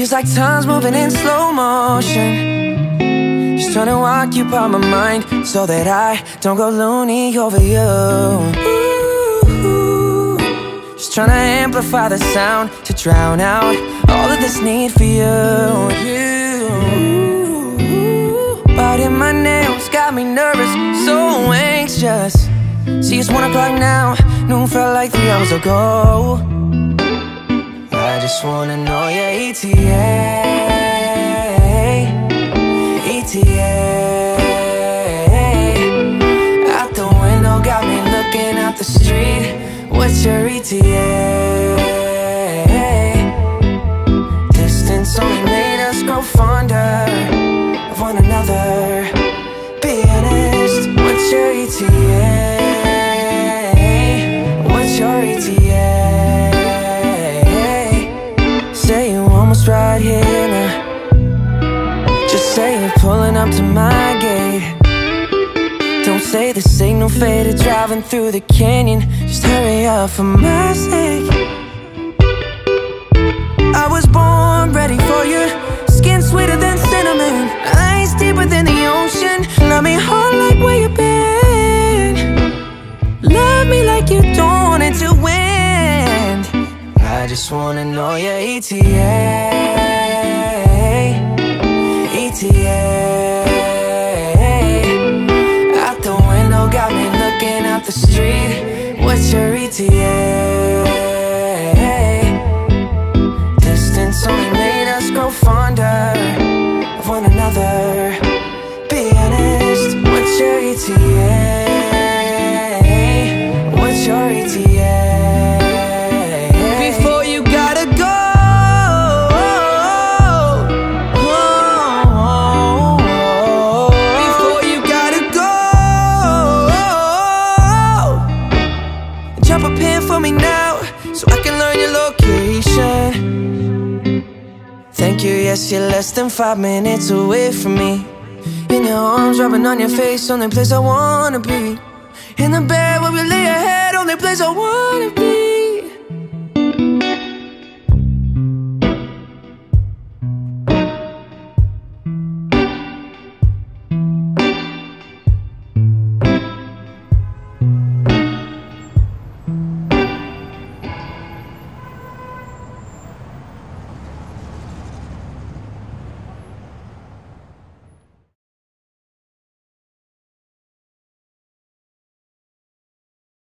Feels like time's moving in slow motion. Just trying to occupy my mind so that I don't go loony over you. Ooh, just trying to amplify the sound to drown out all of this need for you. Biting my nails got me nervous, so anxious. See, it's one o'clock now, noon felt like three hours ago. I just wanna know ETA. ETA. Out the window, got me looking out the street. What's your ETA? Distance only made us grow fonder of one another. Right here now. Just say you're pulling up to my gate. Don't say the signal faded driving through the canyon. Just hurry up for my sake. I was born ready for you. Skin sweeter than cinnamon. Eyes deeper than the ocean. Love me hard like where you been. Love me like you don't want it to end. I just wanna know your ETA. ETA. Yes, you're less than five minutes away from me. In your arms, rubbing on your face, only place I wanna be. In the bed where we lay